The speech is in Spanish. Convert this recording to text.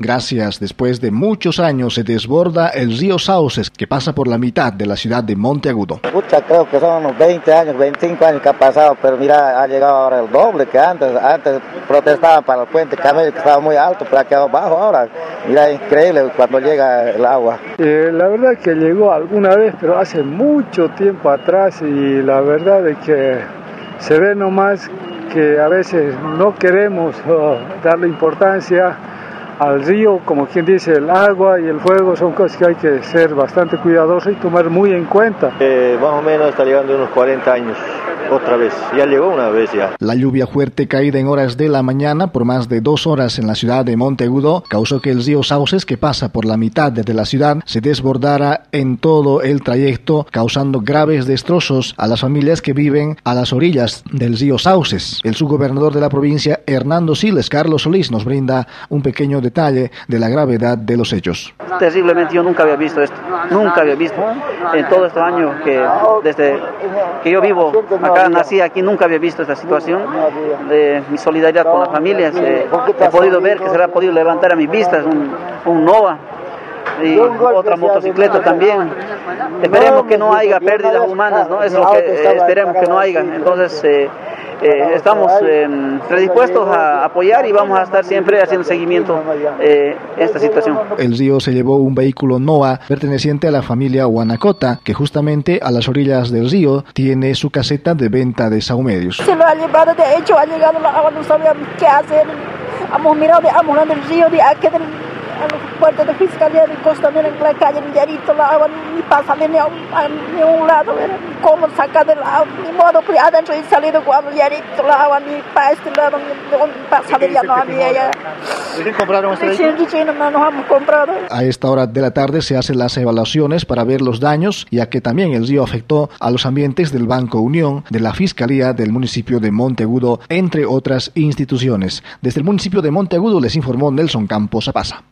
Gracias, después de muchos años se desborda el río Sauces que pasa por la mitad de la ciudad de Monteagudo. Pucha, creo que son unos 20 años, 25 años que ha pasado, pero mira, ha llegado ahora el doble que antes. Antes protestaban para el puente Camello que estaba muy alto, pero ha quedado bajo ahora. Mira, increíble cuando llega el agua. Eh, la verdad que llegó alguna vez, pero hace mucho tiempo atrás y la verdad es que se ve nomás que a veces no queremos oh, darle importancia al río, como quien dice, el agua y el fuego son cosas que hay que ser bastante cuidadosos y tomar muy en cuenta. Eh, más o menos está llegando unos 40 años otra vez. Ya llegó una vez ya. La lluvia fuerte caída en horas de la mañana por más de dos horas en la ciudad de Monteagudo causó que el río Sauces, que pasa por la mitad de la ciudad, se desbordara en todo el trayecto, causando graves destrozos a las familias que viven a las orillas del río Sauces. El subgobernador de la provincia, Hernando Siles, Carlos Solís, nos brinda un pequeño detalle de la gravedad de los hechos. Terriblemente, yo nunca había visto esto, nunca había visto en todos estos años que desde que yo vivo acá, nací aquí, nunca había visto esta situación. De mi solidaridad con las familias, eh, he podido ver que se le ha podido levantar a mis vistas un, un Nova y otra motocicleta también. Esperemos que no haya pérdidas humanas, ¿no? Es lo que eh, esperemos que no haya. Entonces, eh, estamos eh, predispuestos a apoyar y vamos a estar siempre haciendo seguimiento eh, esta situación. El río se llevó un vehículo NOA perteneciente a la familia Guanacota, que justamente a las orillas del río tiene su caseta de venta de saumerios. Se lo ha llevado, de hecho ha llegado la agua, no sabíamos qué hacer. Hemos mirado de ambos lados del río, de aquí del a los puertos de fiscalía de Costa en la calle Villarito, la agua ni pasa ni a, a, ni a un lado, ¿verdad? cómo sacar del agua, ni modo que adentro y salido con Villarito, la agua ni para este lado, ni salir ya no había ya. ¿Recién compraron este Sí, sí, nos hemos comprado. A esta hora de la tarde se hacen las evaluaciones para ver los daños, ya que también el río afectó a los ambientes del Banco Unión, de la Fiscalía del municipio de Monteagudo, entre otras instituciones. Desde el municipio de Monteagudo les informó Nelson Campos Apasa.